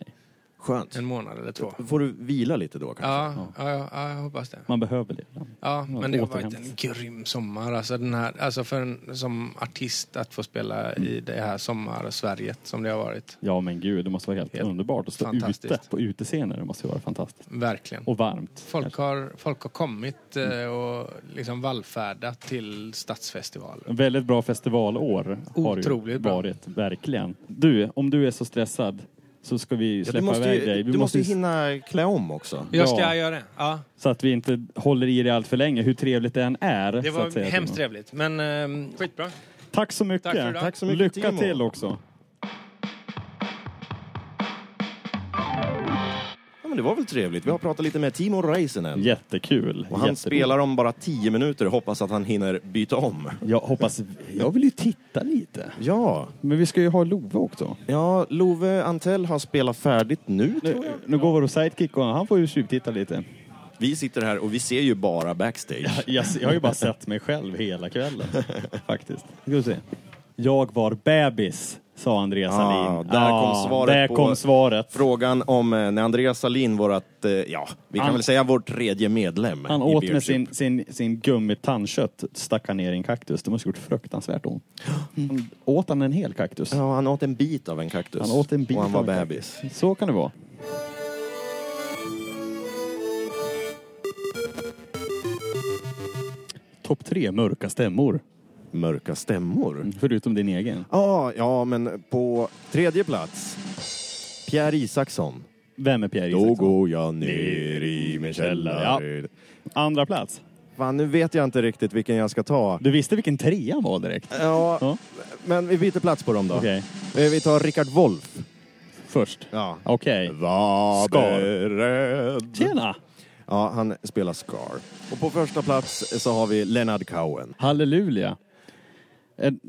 Speaker 1: Skönt.
Speaker 6: en månad eller två.
Speaker 1: Får du vila lite då kanske?
Speaker 6: Ja, ja, ja, ja, jag hoppas det.
Speaker 2: Man behöver det.
Speaker 6: Ja, men det har varit en grym sommar. Alltså, den här, alltså för en, som artist att få spela i det här sommar-Sverige som det har varit.
Speaker 2: Ja, men gud, det måste vara helt,
Speaker 6: Helt
Speaker 2: underbart att stå
Speaker 6: fantastiskt.
Speaker 2: ute på utescener. Det måste ju vara fantastiskt.
Speaker 6: Verkligen.
Speaker 2: Och varmt.
Speaker 6: Folk har, folk har kommit eh, och liksom vallfärdat till Stadsfestivalen.
Speaker 2: En väldigt bra festivalår har det ju
Speaker 6: Otroligt bra.
Speaker 2: varit. Verkligen. Du, om du är så stressad så ska vi
Speaker 1: Ja,
Speaker 2: släppa
Speaker 1: du måste,
Speaker 2: iväg
Speaker 1: ju,
Speaker 2: dig. Vi
Speaker 1: du måste ju hinna klä om också.
Speaker 6: Jag ska
Speaker 2: Ja.
Speaker 6: göra det. Ja,
Speaker 2: så att vi inte håller i det allt för länge, hur trevligt det än är.
Speaker 6: det
Speaker 2: så
Speaker 6: var
Speaker 2: att säga.
Speaker 6: hemskt trevligt. Men ehm, skitbra.
Speaker 2: Tack så mycket.
Speaker 6: Tack.
Speaker 1: Tack så mycket,
Speaker 2: Lycka
Speaker 1: Timo.
Speaker 2: till också.
Speaker 1: Men det var väl trevligt. Vi har pratat lite med Timo Räisänen.
Speaker 2: Jättekul.
Speaker 1: Och han
Speaker 2: Jätteroligt.
Speaker 1: spelar om bara tio minuter hoppas att han hinner byta om.
Speaker 2: Jag hoppas... Jag vill ju titta lite.
Speaker 1: Ja,
Speaker 2: Men vi ska ju ha Love också.
Speaker 1: ja Love Antell har spelat färdigt nu tror
Speaker 2: Nu,
Speaker 1: jag.
Speaker 2: nu går vår sidekick och han får ju tjuvtitta lite.
Speaker 1: Vi sitter här och vi ser ju bara backstage.
Speaker 2: Jag, jag har ju bara sett mig själv hela kvällen. [LAUGHS] Faktiskt. Ska vi se. Jag var bebis, sa Andreas
Speaker 1: Ah,
Speaker 2: Salin.
Speaker 1: där kom svaret
Speaker 2: Där
Speaker 1: på-
Speaker 2: kom svaret.
Speaker 1: Frågan om eh, när Andreas Salin, vårat, eh, ja, vi kan
Speaker 2: Han-
Speaker 1: väl säga vår tredje medlem.
Speaker 2: Han
Speaker 1: i
Speaker 2: åt med sin, sin, sin gummitandkött, stack han ner i en kaktus. Det måste ha gjort fruktansvärt ont. Han, åt han en hel kaktus?
Speaker 1: Ja, han åt en bit av en kaktus.
Speaker 2: Han åt en bit
Speaker 1: och han var bebis.
Speaker 2: Så kan det vara. Topp tre mörka stämmor,
Speaker 1: Mörka stämmor.
Speaker 2: förutom din egen.
Speaker 1: Ja, ja, men på tredje plats, Pierre Isaksson.
Speaker 2: Vem är Pierre
Speaker 1: Då
Speaker 2: Isaksson?
Speaker 1: går jag ner i min källare.
Speaker 2: Andra plats.
Speaker 1: Fan, nu vet jag inte riktigt vilken jag ska ta.
Speaker 2: Du visste vilken trean var direkt?
Speaker 1: Ja,
Speaker 2: Ja.
Speaker 1: men vi byter plats på dem då.
Speaker 2: Okej,
Speaker 1: Eh, Vi tar Rickard Wolff.
Speaker 2: först.
Speaker 1: Ja.
Speaker 2: Okej.
Speaker 1: Var
Speaker 2: Skar.
Speaker 1: beredd.
Speaker 2: Tjena!
Speaker 1: Ja, han spelar Scar. Och på första plats så har vi Leonard Cohen.
Speaker 2: Halleluja. Ed,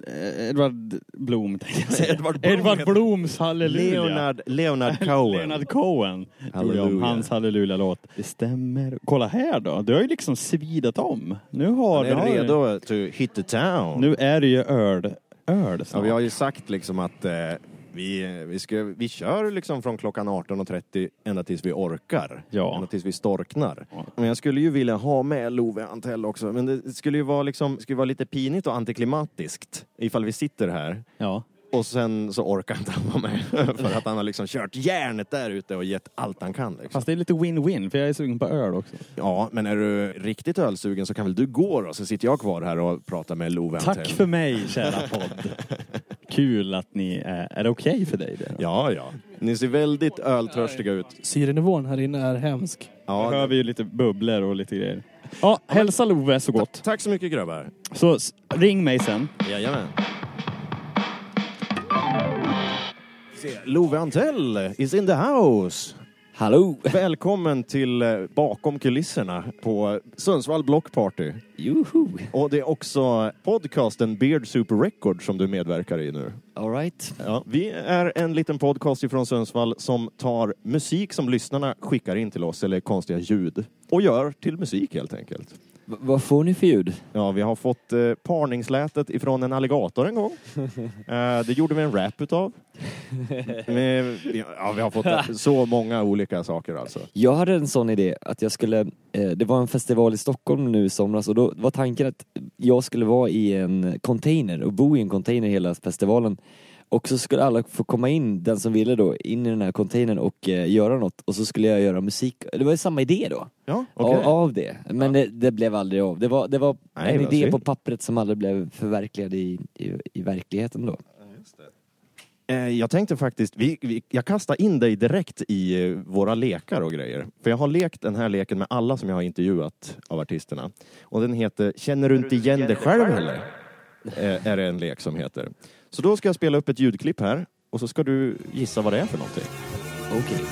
Speaker 2: Edvard Blom tänkte jag säga.
Speaker 1: Edvard Blom
Speaker 2: Edvard Bloms Halleluja.
Speaker 1: Leonard, Leonard Cohen.
Speaker 2: Leonard Cohen. Jag om
Speaker 1: Halleluja.
Speaker 2: hans Halleluja-låt. Det stämmer. Kolla här då. Du har ju liksom svidat om. Nu har du
Speaker 1: är
Speaker 2: har-
Speaker 1: redo to hit the town.
Speaker 2: Nu är det ju öl. Öl
Speaker 1: Ja,
Speaker 2: snart.
Speaker 1: vi har ju sagt liksom att eh, vi, vi, ska, vi kör liksom från klockan 18.30 ända tills vi orkar.
Speaker 2: Ja.
Speaker 1: Ända tills vi storknar.
Speaker 2: Ja.
Speaker 1: Men jag skulle ju vilja ha med Love Antell också. Men det skulle ju vara, liksom, skulle vara lite pinigt och antiklimatiskt ifall vi sitter här
Speaker 2: Ja.
Speaker 1: Och sen så orkar inte han vara med. [LAUGHS] För att han har liksom kört järnet där ute och gett allt han kan. Liksom.
Speaker 2: Fast det är lite win-win, för jag är sugen på öl också.
Speaker 1: Ja, men är du riktigt ölsugen så kan väl du gå då, så sitter jag kvar här och pratar med Love.
Speaker 2: Tack för mig, kära podd. Kul att ni är... Är det okej för dig? Det? då?
Speaker 1: Ja, ja. Ni ser väldigt öltörstiga ut.
Speaker 7: Syrenivån här inne är hemsk.
Speaker 1: Ja,
Speaker 2: hör vi ju lite bubblor och lite grejer. Ja, hälsa Love så gott.
Speaker 1: Tack så mycket grabbar.
Speaker 2: Så ring mig sen.
Speaker 1: Jajamän. Se. Love Antell is in the house.
Speaker 8: Hallå!
Speaker 1: Välkommen till eh, Bakom kulisserna på Sundsvall Block Party.
Speaker 8: Joho!
Speaker 1: Och det är också podcasten Beard Super Record som du medverkar i nu.
Speaker 8: Alright.
Speaker 1: Ja, vi är en liten podcast ifrån Sundsvall som tar musik som lyssnarna skickar in till oss, eller konstiga ljud, och gör till musik helt enkelt.
Speaker 8: Vad får ni för ljud?
Speaker 1: Ja, vi har fått eh, parningslätet ifrån en alligator en gång. [LAUGHS] eh, det gjorde vi en rap utav. Men, ja, vi har fått [LAUGHS] så många olika saker alltså.
Speaker 8: Jag hade en sån idé att jag skulle, eh, det var en festival i Stockholm nu i somras och då var tanken att jag skulle vara i en container och bo i en container hela festivalen. Och så skulle alla få komma in, den som ville då, in i den här containern och eh, göra något och så skulle jag göra musik. Det var ju samma idé då.
Speaker 1: Ja,
Speaker 8: Av,
Speaker 1: okej.
Speaker 8: av det. Men det, det blev aldrig av. Det var, det var
Speaker 1: Nej,
Speaker 8: en
Speaker 1: vad
Speaker 8: idé
Speaker 1: synd.
Speaker 8: på pappret som aldrig blev förverkligad i, i, i verkligheten då.
Speaker 1: Eh, Jag tänkte faktiskt, vi, vi, jag kastar in dig direkt i eh, våra lekar och grejer. För jag har lekt den här leken med alla som jag har intervjuat av artisterna. Och den heter Känner du inte igen dig själv heller? Eh, Är det en lek som heter. Så då ska jag spela upp ett ljudklipp här och så ska du gissa vad det är för någonting.
Speaker 8: Okej.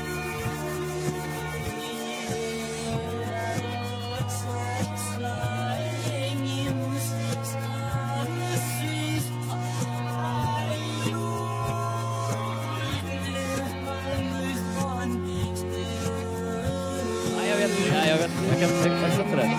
Speaker 8: Nej, jag vet inte. Jag vet Jag kan jag sätter det.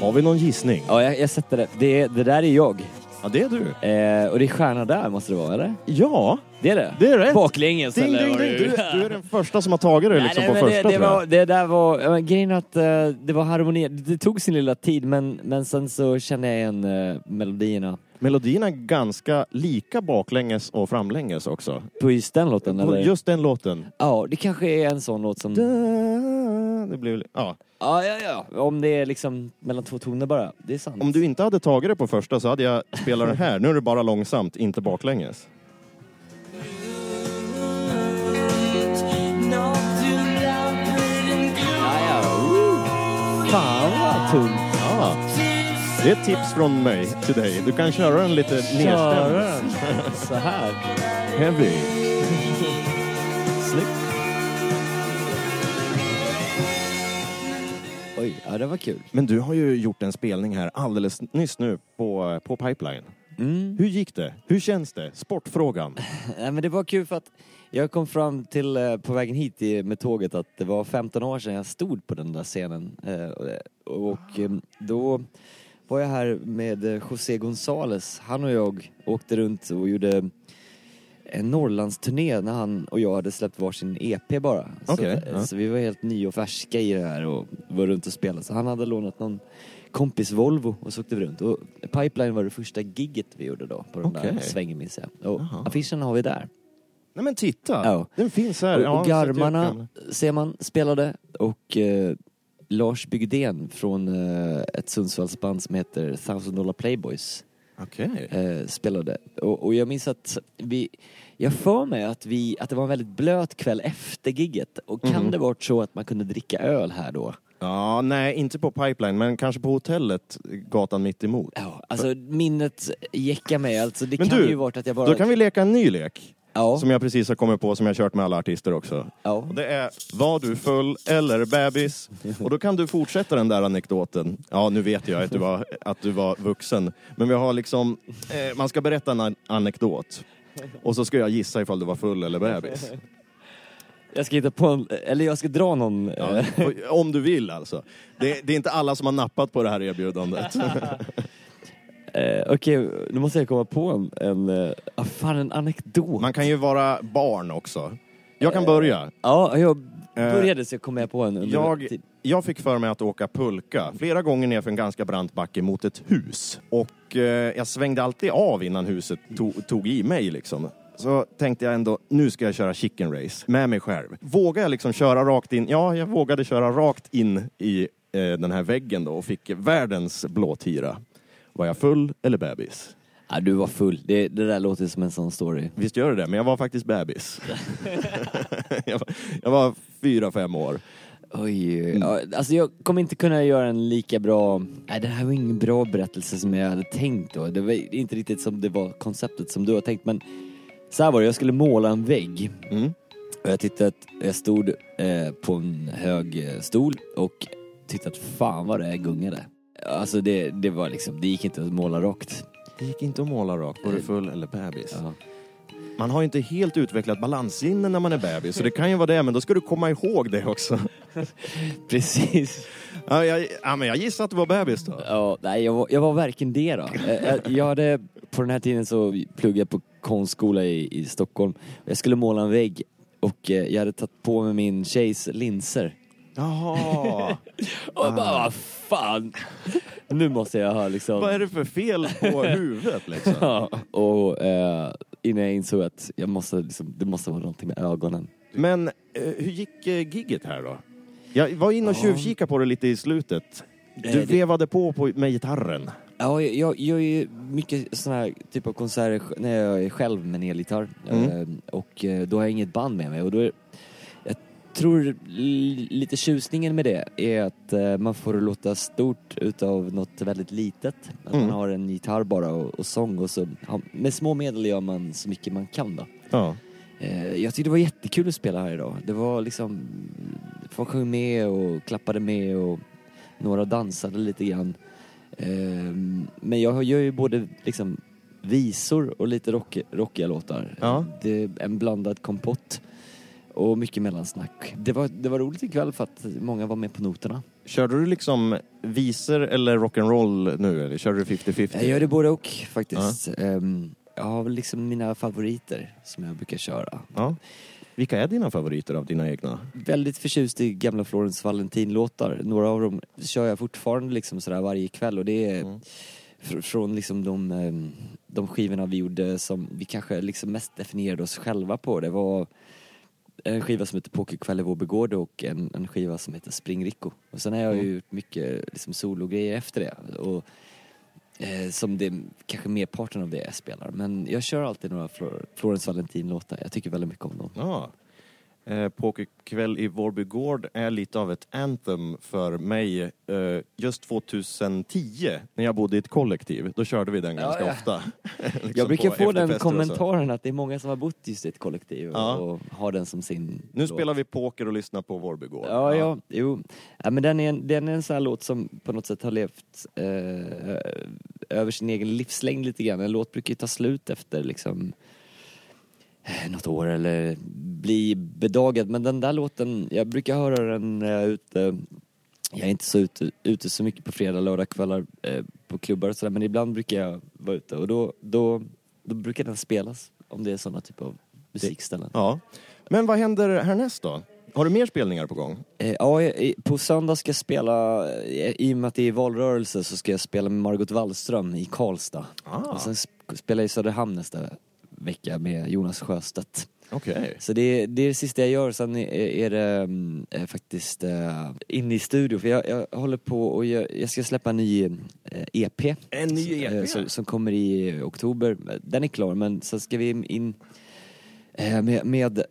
Speaker 1: Har vi någon gissning?
Speaker 8: Ja, jag, jag sätter det. det. Det där är jag.
Speaker 1: Ja, det är du.
Speaker 8: Eh, och det är stjärna där måste det vara, eller?
Speaker 1: Ja,
Speaker 8: Det är det?
Speaker 1: det är rätt.
Speaker 8: Baklänges
Speaker 1: Ding,
Speaker 8: eller?
Speaker 1: ding,
Speaker 8: vad
Speaker 1: ding.
Speaker 8: det
Speaker 1: Du,
Speaker 8: är.
Speaker 1: du är den första som har tagit det liksom på
Speaker 8: men
Speaker 1: första
Speaker 8: det, det,
Speaker 1: tror jag.
Speaker 8: var, det där var, ja, men grejen är att eh, det var harmoni, det tog sin lilla tid men, men sen så kände jag igen uh, melodierna.
Speaker 1: Melodierna är ganska lika baklänges och framlänges också.
Speaker 8: På just den låten
Speaker 1: På
Speaker 8: eller?
Speaker 1: just den låten.
Speaker 8: Ja, det kanske är en sån låt som...
Speaker 1: Det blev, ja.
Speaker 8: Ja, ja, ja. Om det är liksom mellan två toner bara. Det är sant.
Speaker 1: Om du inte hade tagit det på första så hade jag spelat det här. Nu är det bara långsamt, inte baklänges.
Speaker 8: Ja, ja. Woo. Fan vad tungt.
Speaker 1: Ja. Det är ett tips från mig till dig. Du kan köra den lite nedstämd.
Speaker 8: Så här.
Speaker 1: Heavy. Snyggt.
Speaker 8: Oj, ja det var kul.
Speaker 1: Men du har ju gjort en spelning här alldeles nyss nu på, på Pipeline.
Speaker 8: Mm.
Speaker 1: Hur gick det? Hur känns det? Sportfrågan. [LAUGHS]
Speaker 8: Nej, men det var kul för att jag kom fram till eh, på vägen hit i, med tåget att det var 15 år sedan jag stod på den där scenen. Eh, och och eh, då var jag här med eh, José González. Han och jag åkte runt och gjorde en Norrlandsturné när han och jag hade släppt varsin EP bara.
Speaker 1: Okej,
Speaker 8: så,
Speaker 1: ja.
Speaker 8: så vi var helt nya och färska i det här och var runt och spelade. Så han hade lånat någon kompis Volvo och så åkte vi runt. Och Pipeline var det första gigget vi gjorde då på den
Speaker 1: Okej.
Speaker 8: där svängen minns jag. Och
Speaker 1: Jaha.
Speaker 8: affischen har vi där.
Speaker 1: Nej men titta,
Speaker 8: Ja.
Speaker 1: den finns här.
Speaker 8: Och,
Speaker 1: Ja,
Speaker 8: och
Speaker 1: jag
Speaker 8: Garmarna ser man spelade och eh, Lars Bygdén från eh, ett Sundsvallsband som heter Thousand Dollar Playboys
Speaker 1: Okej.
Speaker 8: eh, spelade. Och, och jag minns att vi, jag för mig att, vi, att det var en väldigt blöt kväll efter gigget. Och kan
Speaker 1: Mhm.
Speaker 8: det varit så att man kunde dricka öl här då?
Speaker 1: Ja, nej, inte på Pipeline, men kanske på hotellet, gatan mitt emot.
Speaker 8: Ja, alltså minnet jäckar mig. Alltså, det
Speaker 1: Men
Speaker 8: kan
Speaker 1: du,
Speaker 8: ju varit att jag bara...
Speaker 1: Då kan vi leka en ny lek.
Speaker 8: Ja,
Speaker 1: Som jag precis har kommit på, som jag har kört med alla artister också.
Speaker 8: ja.
Speaker 1: Och det är, var du full eller bebis? Och då kan du fortsätta den där anekdoten. Ja, nu vet jag att du var, att du var vuxen. Men vi har liksom, eh, man ska berätta en an- anekdot. Och så ska jag gissa ifall du var full eller bebis.
Speaker 8: Jag ska hitta på en, eller jag ska dra någon...
Speaker 1: Ja,
Speaker 8: eh,
Speaker 1: om du vill alltså. Det, det är inte alla som har nappat på det här erbjudandet. [LAUGHS]
Speaker 8: Eh, Okej, nu måste jag komma på en, en, eh, ah, fan, en anekdot.
Speaker 1: Man kan ju vara barn också. Jag kan börja.
Speaker 8: Ja, jag
Speaker 1: Eh,
Speaker 8: började så kom jag på en under
Speaker 1: Jag,
Speaker 8: tid.
Speaker 1: jag fick för mig att åka pulka flera gånger ner för en ganska brant backe mot ett hus. Och eh, jag svängde alltid av innan huset tog, tog i mig liksom. Så tänkte jag ändå, nu ska jag köra chicken race med mig själv. Vågar jag liksom köra rakt in? Ja, jag vågade köra rakt in i eh, den här väggen då och fick världens blåtira. Var jag full eller bebis?
Speaker 8: Ja, du var full. Det, det där låter som en sån story.
Speaker 1: Visst gör det det, men jag var faktiskt bebis. [LAUGHS] jag, var, jag var fyra, fem år.
Speaker 8: Oj,
Speaker 1: Mm.
Speaker 8: alltså jag kommer inte kunna göra en lika bra... Nej, det här var ingen bra berättelse som jag hade tänkt då. Det var inte riktigt som det var konceptet som du har tänkt, men Så här var det, jag skulle måla en vägg.
Speaker 1: Mm.
Speaker 8: Och jag tittade, att jag stod eh, på en hög eh, stol och tyckte att fan vad det här gungade. Alltså det, det var liksom, det gick inte att måla rakt.
Speaker 1: Det gick inte att måla rakt, var du full eller bebis?
Speaker 8: Ja.
Speaker 1: Man har ju inte helt utvecklat balanssinne när man är bebis, så det kan ju vara det, men då ska du komma ihåg det också. [LAUGHS]
Speaker 8: Precis.
Speaker 1: Ja, jag, ja, men jag gissar att du var bebis då.
Speaker 8: Ja, nej, jag var, jag var verkligen det då. Eh, Jag, jag hade, på den här tiden så pluggade jag på konstskola i, i Stockholm. Jag skulle måla en vägg och eh, jag hade tagit på mig min tjejs linser.
Speaker 1: Jaha. [LAUGHS]
Speaker 8: Och jag bara, vad fan! Nu måste jag ha liksom...
Speaker 1: Vad är det för fel på [LAUGHS] huvudet liksom?
Speaker 8: Ja, och eh, innan jag insåg att jag måste, liksom, det måste vara någonting med ögonen.
Speaker 1: Men eh, hur gick eh, gigget här då? Jag var inne och tjuvkikade på det lite i slutet. Du
Speaker 8: Eh, det-
Speaker 1: vevade på, på med gitarren.
Speaker 8: Ja, jag, jag gör ju mycket sådana här typ av konserter sj- när jag är själv med en elgitarr.
Speaker 1: Mm.
Speaker 8: Eh, och eh, då har jag inget band med mig. Och då är, tror li- lite tjusningen med det är att eh, man får låta stort utav något väldigt litet. Att
Speaker 1: Mm.
Speaker 8: man har en gitarr bara och, och sång och så ja, med små medel gör man så mycket man kan då.
Speaker 1: Ja.
Speaker 8: Eh, jag tyckte det var jättekul att spela här idag. Det var liksom, folk sjöng med och klappade med och några dansade lite grann. Eh, men jag gör ju både liksom visor och lite rock, rockiga låtar.
Speaker 1: Ja.
Speaker 8: Det är en blandad kompott och mycket mellansnack. Det var, det var roligt ikväll för att många var med på noterna.
Speaker 1: Körde du liksom visor eller rock'n'roll nu? Eller körde du 50-50?
Speaker 8: Jag gör det både och faktiskt. Ehm, jag har väl liksom mina favoriter som jag brukar köra.
Speaker 1: Ja. Vilka är dina favoriter av dina egna?
Speaker 8: väldigt förtjust i gamla Florence Valentin-låtar. Några av dem kör jag fortfarande liksom sådär varje kväll och det är
Speaker 1: Mm.
Speaker 8: fr- från liksom de, ehm, de skivorna vi gjorde som vi kanske liksom mest definierade oss själva på. Det var en skiva som heter Pokerkväll i Vårby gård och en, en skiva som heter Spring Rico. Och sen har jag ju gjort mycket liksom sologrejer efter det. Och, eh, som det kanske merparten av det jag spelar. Men jag kör alltid några Flor- Florence Valentin-låtar. Jag tycker väldigt mycket om dem.
Speaker 1: Ja. Eh, Pokerkväll i Vårby gård är lite av ett anthem för mig. Eh, just 2010, när jag bodde i ett kollektiv, då körde vi den
Speaker 8: Ja,
Speaker 1: ganska
Speaker 8: ja.
Speaker 1: ofta. [LAUGHS] Liksom
Speaker 8: Jag brukar få den kommentaren att det är många som har bott just i ett kollektiv och,
Speaker 1: Ja.
Speaker 8: och har den som sin
Speaker 1: Nu
Speaker 8: låt.
Speaker 1: spelar vi poker och lyssnar på Vårby gård.
Speaker 8: Ja, ja, jo. Ja, men den är, en, den är en sån här låt som på något sätt har levt eh, över sin egen livslängd lite grann. En låt brukar ju ta slut efter liksom något år eller bli bedagad. Men den där låten, jag brukar höra den när jag är ute jag är inte så ute, ute så mycket på fredag, lördagskvällar eh, på klubbar och sådär men ibland brukar jag vara ute och då, då, då brukar den spelas om det är sådana typer av musikställen.
Speaker 1: Ja. Men vad händer härnäst då? Har du mer spelningar på gång?
Speaker 8: Eh, Ja, på söndag ska jag spela, eh, i och med att det är valrörelse så ska jag spela med Margot Wallström i Karlstad.
Speaker 1: Ah.
Speaker 8: Och sen sp- spelar jag i Söderhamn nästa vecka med Jonas Sjöstedt.
Speaker 1: Okej.
Speaker 8: Så det, är- det är det sista jag gör, sen är, är det mm, eh, faktiskt eh, inne i studio. För jag, jag håller på och jag, jag ska släppa en ny eh, EP.
Speaker 1: En ny EP?
Speaker 8: så- som kommer i oktober. Den är klar men sen ska vi in med, med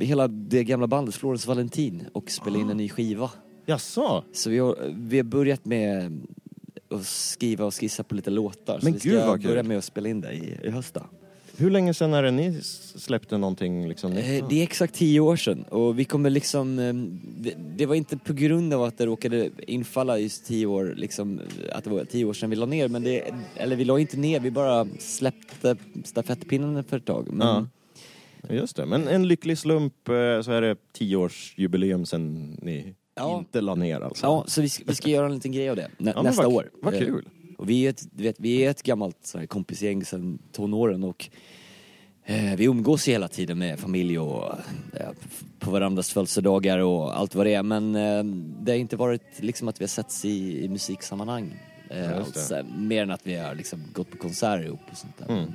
Speaker 8: hela det gamla bandet Florence Valentin och spela in en ny skiva.
Speaker 1: Jaså?
Speaker 8: Så vi har, vi har börjat med att skriva och skissa på lite låtar.
Speaker 1: Men
Speaker 8: så vi ska
Speaker 1: gud,
Speaker 8: börja med att spela in det i, i höst. då.
Speaker 1: Hur länge sedan är det ni släppte någonting liksom nytt?
Speaker 8: Eh? Det är exakt tio år sedan och vi kommer liksom, eh, det, det var inte på grund av att det råkade infalla just tio år, liksom, att det var tio år sedan vi la ner, men det, eller vi la inte ner, vi bara släppte stafettpinnen för ett tag. Men,
Speaker 1: Ja. Just det, men en lycklig slump eh, så är det tioårsjubileum sedan ni
Speaker 8: Ja.
Speaker 1: inte la ner alltså.
Speaker 8: Ja, så vi ska, vi ska göra en liten grej av det nä,
Speaker 1: men
Speaker 8: nästa
Speaker 1: vad-
Speaker 8: år.
Speaker 1: vad kul.
Speaker 8: Och vi är ett, vet, vi är ett gammalt så här, kompisgäng sedan tonåren och eh, vi umgås hela tiden med familj och eh, på varandras födelsedagar och allt vad det är. Men eh, det har inte varit liksom att vi har setts i, i musiksammanhang. Eh, mer än att vi har liksom gått på konserter ihop och sånt där.
Speaker 1: Mm.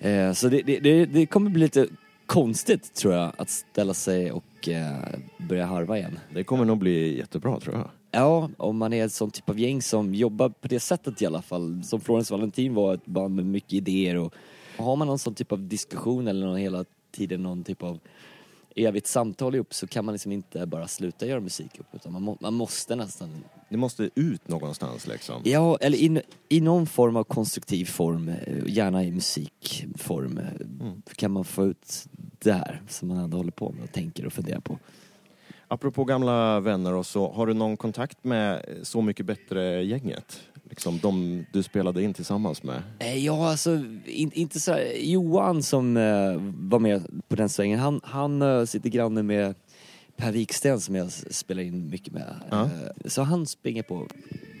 Speaker 8: Eh, så det, det, det, det kommer bli lite konstigt tror jag att ställa sig och eh, börja harva igen.
Speaker 1: Det kommer nog bli jättebra tror jag.
Speaker 8: Ja, om man är ett sånt typ av gäng som jobbar på det sättet i alla fall. Som Florence Valentin var ett band med mycket idéer och har man någon sån typ av diskussion eller någon hela tiden någon typ av evigt samtal ihop så kan man liksom inte bara sluta göra musik ihop utan man, må, man måste nästan
Speaker 1: Det måste ut någonstans liksom.
Speaker 8: Ja, eller i, i någon form av konstruktiv form, eh, gärna i musikform, eh,
Speaker 1: Mm.
Speaker 8: kan man få ut det här som man ändå håller på med och tänker och funderar på.
Speaker 1: Apropå gamla vänner och så, har du någon kontakt med Så mycket bättre-gänget? Liksom de du spelade in tillsammans med?
Speaker 8: Eh, Ja, alltså in, inte så här. Johan som eh, var med på den svängen, han, han eh, sitter granne med Per Wiksten som jag spelar in mycket med.
Speaker 1: Ja.
Speaker 8: Eh, så han springer på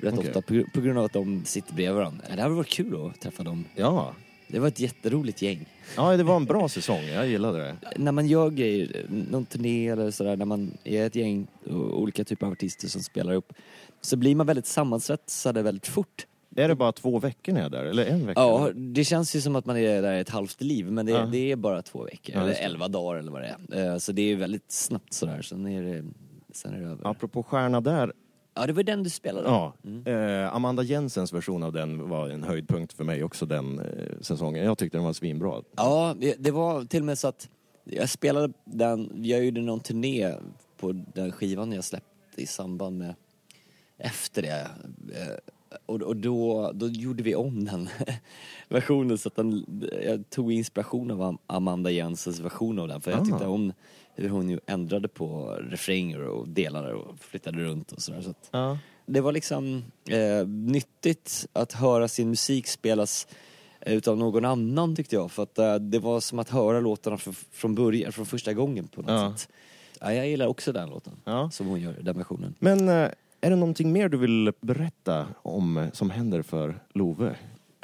Speaker 8: rätt
Speaker 1: Okej.
Speaker 8: ofta på, på grund av att de sitter bredvid varandra. Eh, Det hade varit kul att träffa dem.
Speaker 1: Ja.
Speaker 8: Det var ett jätteroligt gäng.
Speaker 1: Ja, det var en bra säsong. Jag gillade det.
Speaker 8: när man gör grejer, någon turné eller sådär, när man är ett gäng och olika typer av artister som spelar upp, så blir man väldigt sammansvetsade väldigt fort.
Speaker 1: Är det bara två veckor ni är där? Eller en vecka?
Speaker 8: Ja, det känns ju som att man är där ett halvt liv, men det,
Speaker 1: Ja.
Speaker 8: det är bara två veckor,
Speaker 1: Ja,
Speaker 8: eller
Speaker 1: just det.
Speaker 8: elva dagar eller vad det är. Eh, Så det är väldigt snabbt sådär, sen är det, sen är det över.
Speaker 1: Apropå Stjärna där.
Speaker 8: Ja, det var den du spelade.
Speaker 1: Ja,
Speaker 8: Mm.
Speaker 1: eh, Amanda Jensens version av den var en höjdpunkt för mig också den eh, säsongen. Jag tyckte den var svinbra.
Speaker 8: Ja, det- det var till och med så att jag spelade den, jag gjorde någon turné på den skivan jag släppte i samband med efter det. Eh, Och, och då, då gjorde vi om den [LAUGHS] versionen så att den, jag tog inspiration av Am- Amanda Jensens version av den för jag
Speaker 1: Ah.
Speaker 8: tyckte om hur hon ju ändrade på refränger och delar och flyttade runt och sådär. Så att
Speaker 1: Ja.
Speaker 8: det var liksom eh, nyttigt att höra sin musik spelas eh, utav någon annan tyckte jag. För att eh, det var som att höra låtarna från, från början, från första gången på något
Speaker 1: Ja.
Speaker 8: sätt. Ja, jag gillar också den låten,
Speaker 1: Ja.
Speaker 8: som hon gör, den versionen.
Speaker 1: Men eh, är det någonting mer du vill berätta om eh, som händer för Love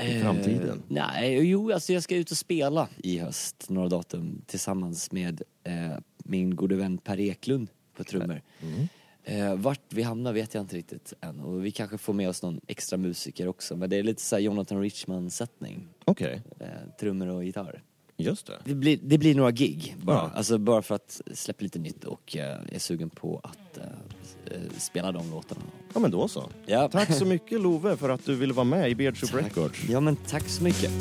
Speaker 1: i framtiden?
Speaker 8: Eh, nej, jo alltså jag ska ut och spela i höst, några datum, tillsammans med eh, min gode vän Per Eklund på trummor.
Speaker 1: Mm.
Speaker 8: Eh, vart vi hamnar vet jag inte riktigt än och vi kanske får med oss någon extra musiker också men det är lite såhär Jonathan Richman-sättning.
Speaker 1: Okej,
Speaker 8: Eh, trummor och gitarr.
Speaker 1: just det.
Speaker 8: Det blir, det blir några gig bara.
Speaker 1: Ja.
Speaker 8: Alltså bara för att släppa lite nytt och eh, är sugen på att eh, spela de låtarna.
Speaker 1: Ja men då så.
Speaker 8: Ja.
Speaker 1: Tack så [LAUGHS] mycket Love för att du ville vara med i Beardsoup. Records.
Speaker 8: Ja men tack så mycket.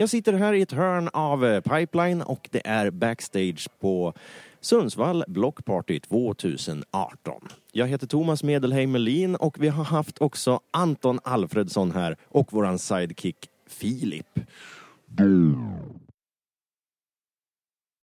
Speaker 1: Jag sitter här i ett hörn av eh, Pipeline och det är backstage på Sundsvall Blockparty 2018. Jag heter Thomas Medelheim Melin och vi har haft också Anton Alfredsson här och våran sidekick Filip.